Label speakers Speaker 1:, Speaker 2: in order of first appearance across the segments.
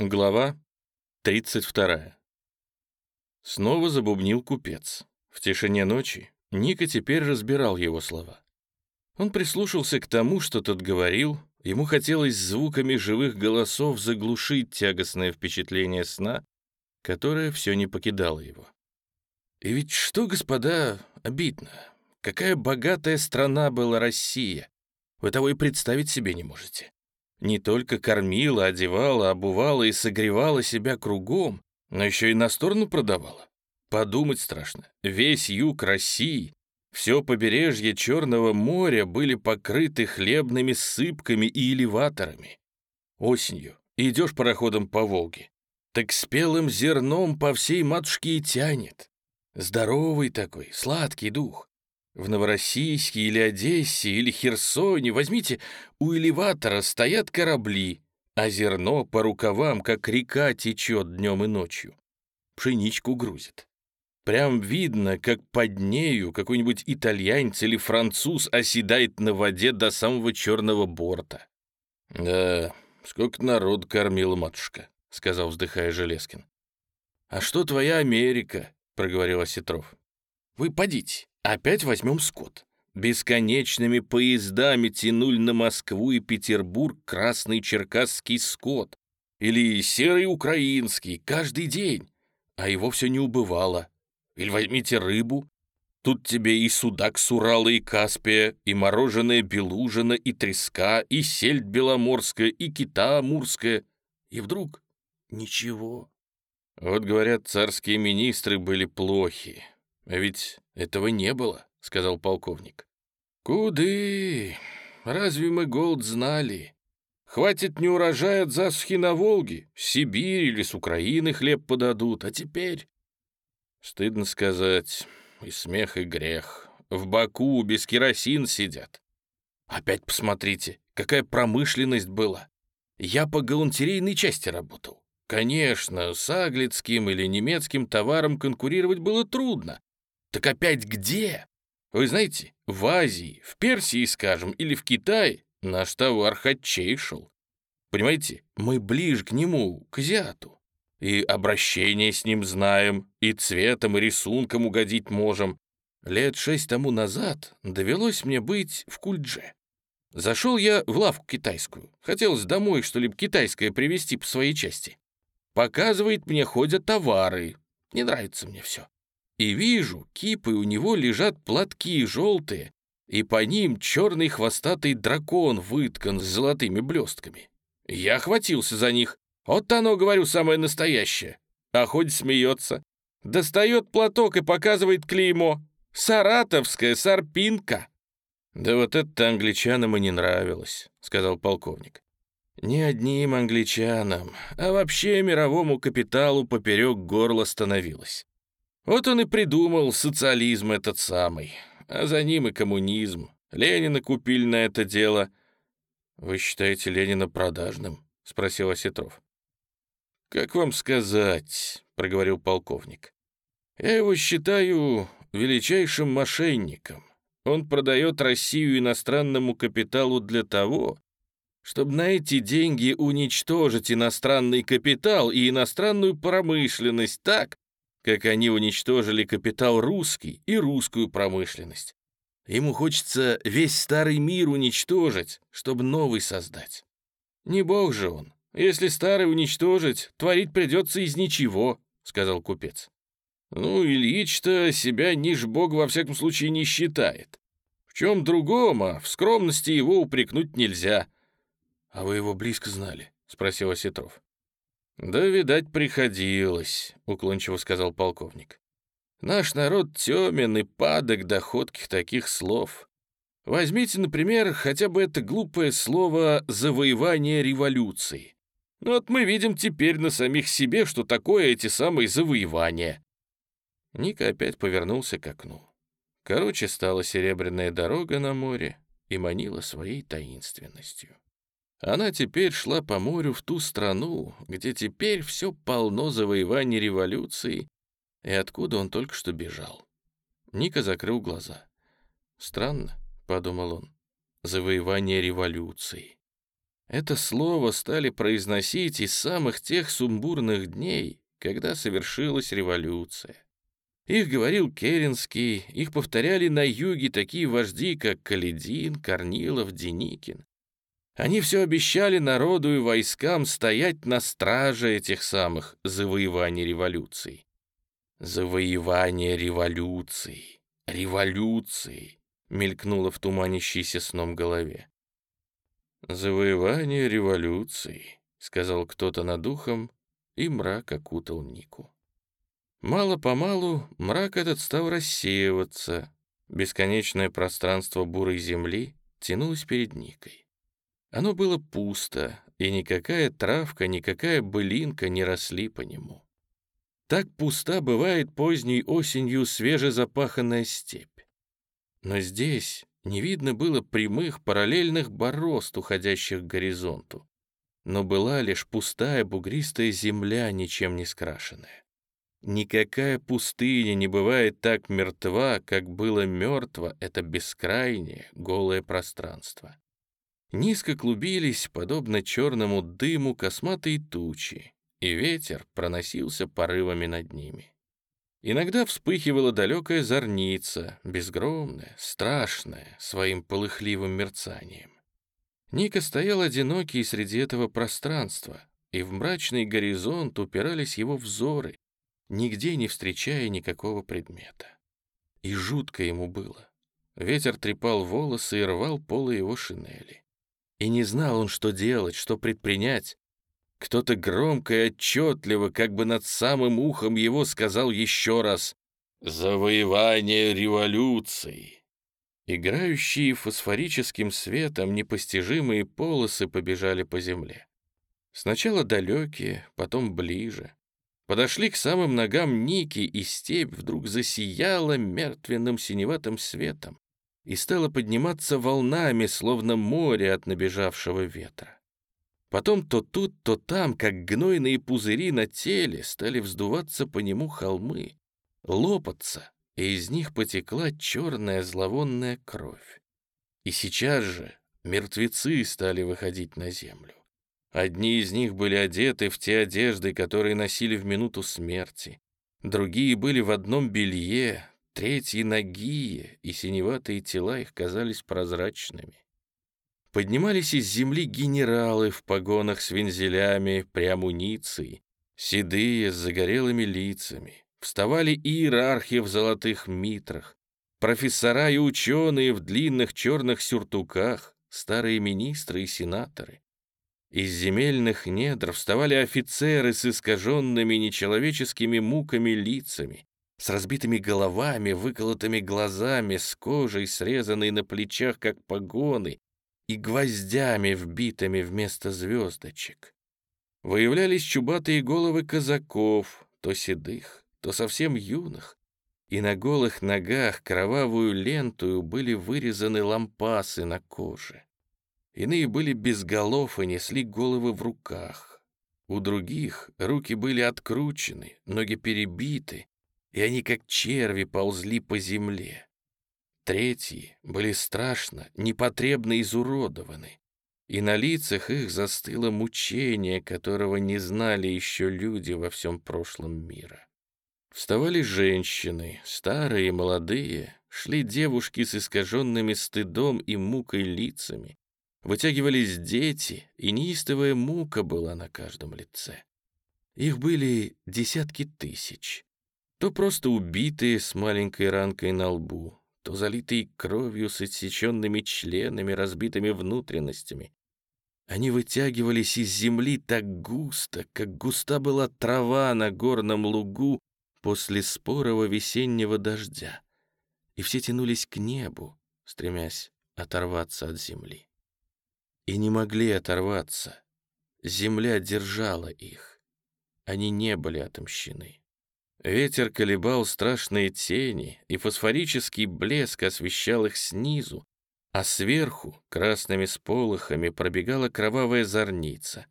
Speaker 1: Глава 32. Снова забубнил купец. В тишине ночи Ника теперь разбирал его слова. Он прислушался к тому, что тот говорил, ему хотелось звуками живых голосов заглушить тягостное впечатление сна, которое все не покидало его. И ведь что, господа, обидно. Какая богатая страна была Россия. Вы того и представить себе не можете не только кормила, одевала, обувала и согревала себя кругом, но еще и на сторону продавала. Подумать страшно. Весь юг России, все побережье Черного моря были покрыты хлебными сыпками и элеваторами. Осенью идешь пароходом по Волге, так спелым зерном по всей матушке и тянет. Здоровый такой, сладкий дух. В Новороссийске или Одессе или Херсоне, возьмите, у элеватора стоят корабли, а зерно по рукавам, как река, течет днем и ночью. Пшеничку грузит. Прям видно, как под нею какой-нибудь итальянец или француз оседает на воде до самого черного борта. «Да, сколько народ кормила матушка», — сказал, вздыхая Железкин. «А что твоя Америка?» — проговорил Осетров. «Вы подите, Опять возьмем скот. Бесконечными поездами тянули на Москву и Петербург красный черкасский скот. Или серый украинский, каждый день. А его все не убывало. Или возьмите рыбу. Тут тебе и судак с Урала и Каспия, и мороженое белужина, и треска, и сельдь беломорская, и кита амурская. И вдруг ничего. Вот, говорят, царские министры были плохи. А ведь этого не было, сказал полковник. Куды? Разве мы голод знали? Хватит не урожая от засухи на Волге, в Сибирь или с Украины хлеб подадут, а теперь... Стыдно сказать, и смех, и грех. В Баку без керосин сидят. Опять посмотрите, какая промышленность была. Я по галантерейной части работал. Конечно, с аглицким или немецким товаром конкурировать было трудно, так опять где? Вы знаете, в Азии, в Персии, скажем, или в Китае наш товар хатчейшил. Понимаете, мы ближе к нему, к азиату. И обращение с ним знаем, и цветом, и рисунком угодить можем. Лет шесть тому назад довелось мне быть в Кульдже. Зашел я в лавку китайскую. Хотелось домой что-либо китайское привезти по своей части. Показывает мне ходят товары. Не нравится мне все. И вижу, кипы у него лежат платки желтые, и по ним черный хвостатый дракон выткан с золотыми блестками. Я охватился за них. Вот оно, говорю, самое настоящее. А хоть смеется. Достает платок и показывает клеймо. Саратовская сарпинка. «Да вот это англичанам и не нравилось», — сказал полковник. «Не одним англичанам, а вообще мировому капиталу поперек горла становилось. Вот он и придумал социализм этот самый, а за ним и коммунизм. Ленина купили на это дело. «Вы считаете Ленина продажным?» — спросил Осетров. «Как вам сказать?» — проговорил полковник. «Я его считаю величайшим мошенником. Он продает Россию иностранному капиталу для того, чтобы на эти деньги уничтожить иностранный капитал и иностранную промышленность так, как они уничтожили капитал русский и русскую промышленность. Ему хочется весь старый мир уничтожить, чтобы новый создать. Не бог же он. Если старый уничтожить, творить придется из ничего, сказал купец. Ну, Ильич-то себя ниже бога во всяком случае не считает. В чем другом, а в скромности его упрекнуть нельзя. А вы его близко знали? Спросил Осетров. «Да, видать, приходилось», — уклончиво сказал полковник. «Наш народ темен и падок до ходких таких слов. Возьмите, например, хотя бы это глупое слово «завоевание революции». Ну вот мы видим теперь на самих себе, что такое эти самые завоевания». Ника опять повернулся к окну. Короче, стала серебряная дорога на море и манила своей таинственностью. Она теперь шла по морю в ту страну, где теперь все полно завоеваний революции, и откуда он только что бежал. Ника закрыл глаза. «Странно», — подумал он, — «завоевание революции». Это слово стали произносить из самых тех сумбурных дней, когда совершилась революция. Их говорил Керенский, их повторяли на юге такие вожди, как Каледин, Корнилов, Деникин. Они все обещали народу и войскам стоять на страже этих самых завоеваний революции. Завоевание революции, революции, мелькнуло в туманящейся сном голове. «Завоевание революции», — сказал кто-то над ухом, и мрак окутал Нику. Мало-помалу мрак этот стал рассеиваться. Бесконечное пространство бурой земли тянулось перед Никой. Оно было пусто, и никакая травка, никакая былинка не росли по нему. Так пуста бывает поздней осенью свежезапаханная степь. Но здесь не видно было прямых параллельных борозд, уходящих к горизонту. Но была лишь пустая бугристая земля, ничем не скрашенная. Никакая пустыня не бывает так мертва, как было мертво это бескрайнее, голое пространство. Низко клубились, подобно черному дыму, косматые тучи, и ветер проносился порывами над ними. Иногда вспыхивала далекая зорница, безгромная, страшная, своим полыхливым мерцанием. Ника стоял одинокий среди этого пространства, и в мрачный горизонт упирались его взоры, нигде не встречая никакого предмета. И жутко ему было. Ветер трепал волосы и рвал полы его шинели. И не знал он, что делать, что предпринять, кто-то громко и отчетливо, как бы над самым ухом его, сказал еще раз «Завоевание революции!» Играющие фосфорическим светом непостижимые полосы побежали по земле. Сначала далекие, потом ближе. Подошли к самым ногам Ники, и степь вдруг засияла мертвенным синеватым светом и стала подниматься волнами, словно море от набежавшего ветра. Потом то тут, то там, как гнойные пузыри на теле, стали вздуваться по нему холмы, лопаться, и из них потекла черная зловонная кровь. И сейчас же мертвецы стали выходить на землю. Одни из них были одеты в те одежды, которые носили в минуту смерти. Другие были в одном белье, третьи — нагие, и синеватые тела их казались прозрачными. Поднимались из земли генералы в погонах с вензелями, при седые, с загорелыми лицами. Вставали иерархи в золотых митрах, профессора и ученые в длинных черных сюртуках, старые министры и сенаторы. Из земельных недр вставали офицеры с искаженными нечеловеческими муками лицами, с разбитыми головами, выколотыми глазами, с кожей, срезанной на плечах, как погоны, и гвоздями, вбитыми вместо звездочек. Выявлялись чубатые головы казаков, то седых, то совсем юных, и на голых ногах кровавую лентую были вырезаны лампасы на коже. Иные были без голов и несли головы в руках. У других руки были откручены, ноги перебиты, и они как черви ползли по земле. Третьи были страшно, непотребно изуродованы, и на лицах их застыло мучение, которого не знали еще люди во всем прошлом мира. Вставали женщины, старые и молодые, шли девушки с искаженными стыдом и мукой лицами, вытягивались дети, и неистовая мука была на каждом лице. Их были десятки тысяч, то просто убитые с маленькой ранкой на лбу, то залитые кровью с отсеченными членами, разбитыми внутренностями. Они вытягивались из земли так густо, как густа была трава на горном лугу после спорого весеннего дождя, и все тянулись к небу, стремясь оторваться от земли. И не могли оторваться. Земля держала их. Они не были отомщены. Ветер колебал страшные тени, и фосфорический блеск освещал их снизу, а сверху красными сполохами пробегала кровавая зорница,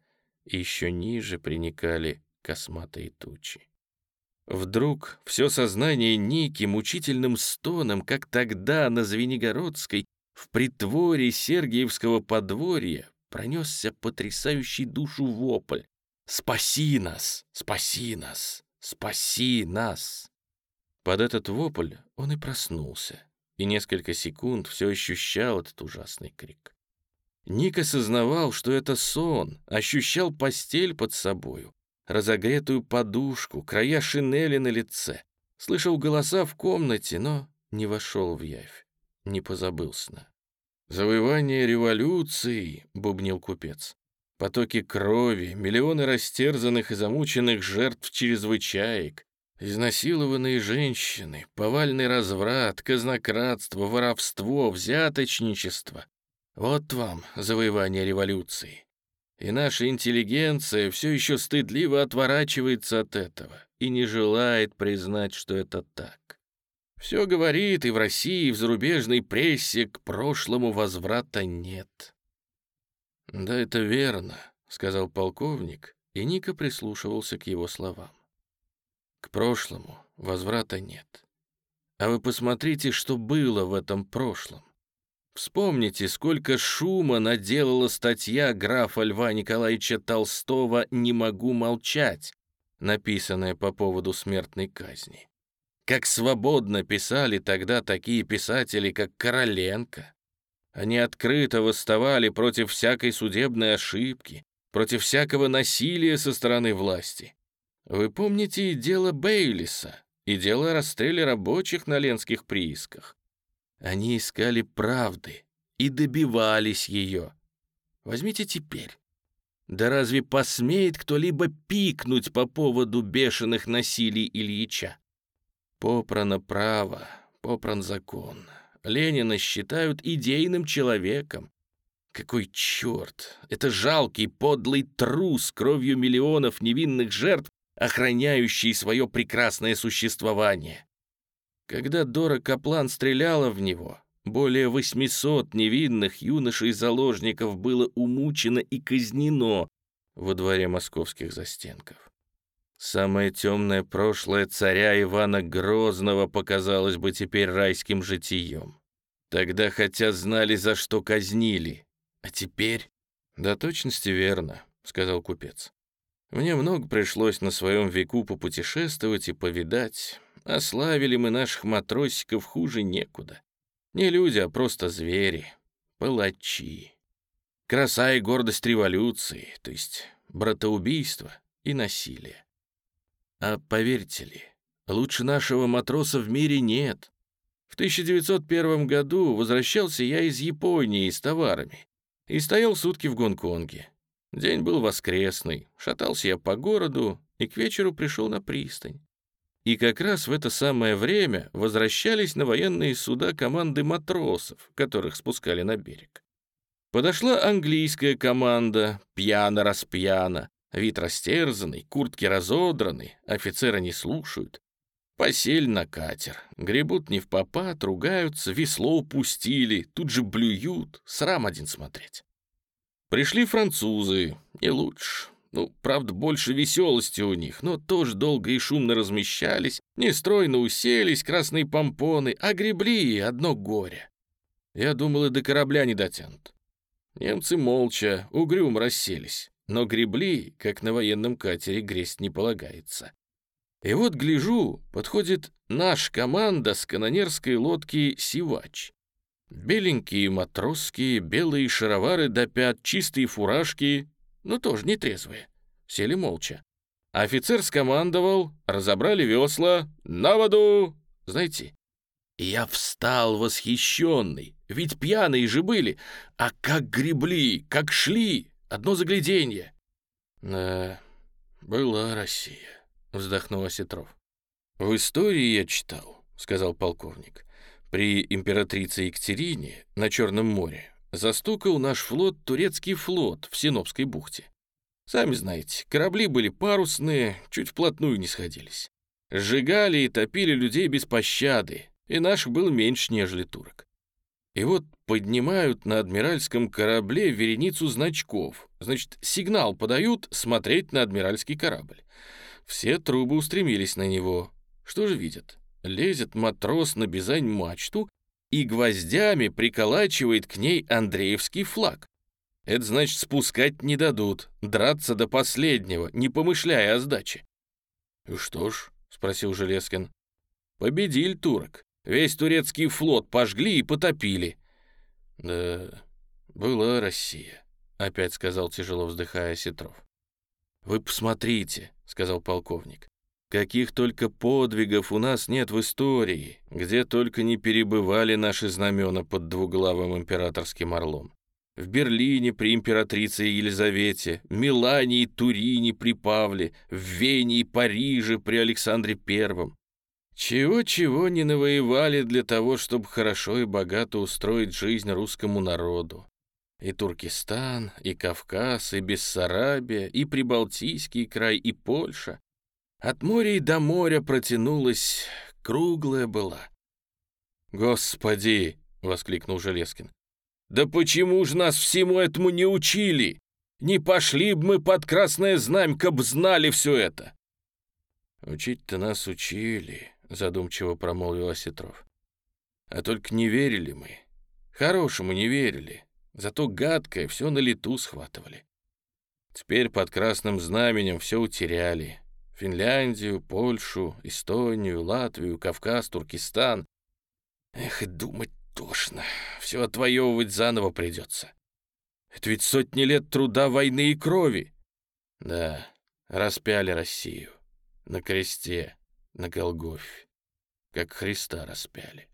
Speaker 1: и еще ниже приникали косматые тучи. Вдруг все сознание Ники мучительным стоном, как тогда на Звенигородской, в притворе Сергиевского подворья, пронесся потрясающий душу вопль. «Спаси нас! Спаси нас! Спаси нас!» Под этот вопль он и проснулся, и несколько секунд все ощущал этот ужасный крик. Ник осознавал, что это сон, ощущал постель под собою, разогретую подушку, края шинели на лице, слышал голоса в комнате, но не вошел в явь, не позабыл сна. «Завоевание революции», — бубнил купец. «Потоки крови, миллионы растерзанных и замученных жертв чрезвычаек, изнасилованные женщины, повальный разврат, казнократство, воровство, взяточничество. Вот вам завоевание революции. И наша интеллигенция все еще стыдливо отворачивается от этого и не желает признать, что это так. Все говорит и в России, и в зарубежной прессе к прошлому возврата нет. «Да это верно», — сказал полковник, и Ника прислушивался к его словам. «К прошлому возврата нет. А вы посмотрите, что было в этом прошлом. Вспомните, сколько шума наделала статья графа Льва Николаевича Толстого «Не могу молчать», написанная по поводу смертной казни. Как свободно писали тогда такие писатели, как Короленко. Они открыто восставали против всякой судебной ошибки, против всякого насилия со стороны власти. Вы помните и дело Бейлиса, и дело о рабочих на ленских приисках. Они искали правды и добивались ее. Возьмите теперь. Да разве посмеет кто-либо пикнуть по поводу бешеных насилий Ильича? Попрано право, попран закон. Ленина считают идейным человеком. Какой черт! Это жалкий, подлый трус кровью миллионов невинных жертв, охраняющий свое прекрасное существование. Когда Дора Каплан стреляла в него, более 800 невинных юношей-заложников было умучено и казнено во дворе московских застенков. Самое темное прошлое царя Ивана Грозного показалось бы теперь райским житием. Тогда хотя знали, за что казнили, а теперь... «Да точности верно», — сказал купец. «Мне много пришлось на своем веку попутешествовать и повидать. Ославили мы наших матросиков хуже некуда. Не люди, а просто звери, палачи. Краса и гордость революции, то есть братоубийство и насилие. А поверьте ли, лучше нашего матроса в мире нет. В 1901 году возвращался я из Японии с товарами и стоял сутки в Гонконге. День был воскресный, шатался я по городу и к вечеру пришел на пристань. И как раз в это самое время возвращались на военные суда команды матросов, которых спускали на берег. Подошла английская команда, пьяно-распьяно, вид растерзанный, куртки разодраны, офицеры не слушают. Посель на катер, гребут не в попад, ругаются, весло упустили, тут же блюют, срам один смотреть. Пришли французы, не лучше. Ну, правда, больше веселости у них, но тоже долго и шумно размещались, нестройно уселись, красные помпоны, а гребли одно горе. Я думал, и до корабля не дотянут. Немцы молча, угрюм расселись, но гребли, как на военном катере, гресть не полагается. И вот, гляжу, подходит наш команда с канонерской лодки «Сивач». Беленькие матросские, белые шаровары до пят, чистые фуражки, ну тоже не трезвые. Сели молча. Офицер скомандовал, разобрали весла, на воду. Знаете, я встал восхищенный, ведь пьяные же были, а как гребли, как шли, одно загляденье. Да, была Россия, вздохнул Осетров. В истории я читал, сказал полковник. При императрице Екатерине на Черном море застукал наш флот турецкий флот в Синопской бухте. Сами знаете, корабли были парусные, чуть вплотную не сходились. Сжигали и топили людей без пощады, и наших было меньше, нежели турок. И вот поднимают на адмиральском корабле вереницу значков. Значит, сигнал подают смотреть на адмиральский корабль. Все трубы устремились на него. Что же видят? Лезет матрос на бизань-мачту и гвоздями приколачивает к ней Андреевский флаг. Это значит, спускать не дадут, драться до последнего, не помышляя о сдаче. «И что ж?» — спросил Железкин. «Победили турок. Весь турецкий флот пожгли и потопили». «Да, была Россия», — опять сказал, тяжело вздыхая Сетров. «Вы посмотрите», — сказал полковник. «Каких только подвигов у нас нет в истории, где только не перебывали наши знамена под двуглавым императорским орлом в Берлине при императрице Елизавете, Милане и Турине при Павле, в Вене и Париже при Александре Первом. Чего-чего не навоевали для того, чтобы хорошо и богато устроить жизнь русскому народу. И Туркестан, и Кавказ, и Бессарабия, и Прибалтийский край, и Польша. От моря и до моря протянулась, круглая была. «Господи!» — воскликнул Железкин. Да почему ж нас всему этому не учили? Не пошли б мы под красное знамя, б знали все это. Учить-то нас учили, задумчиво промолвил Осетров. А только не верили мы. Хорошему не верили. Зато гадкое все на лету схватывали. Теперь под красным знаменем все утеряли. Финляндию, Польшу, Эстонию, Латвию, Кавказ, Туркестан. Эх, и думать Тошно. Все отвоевывать заново придется. Это ведь сотни лет труда, войны и крови. Да, распяли Россию. На кресте, на Голгофе. Как Христа распяли.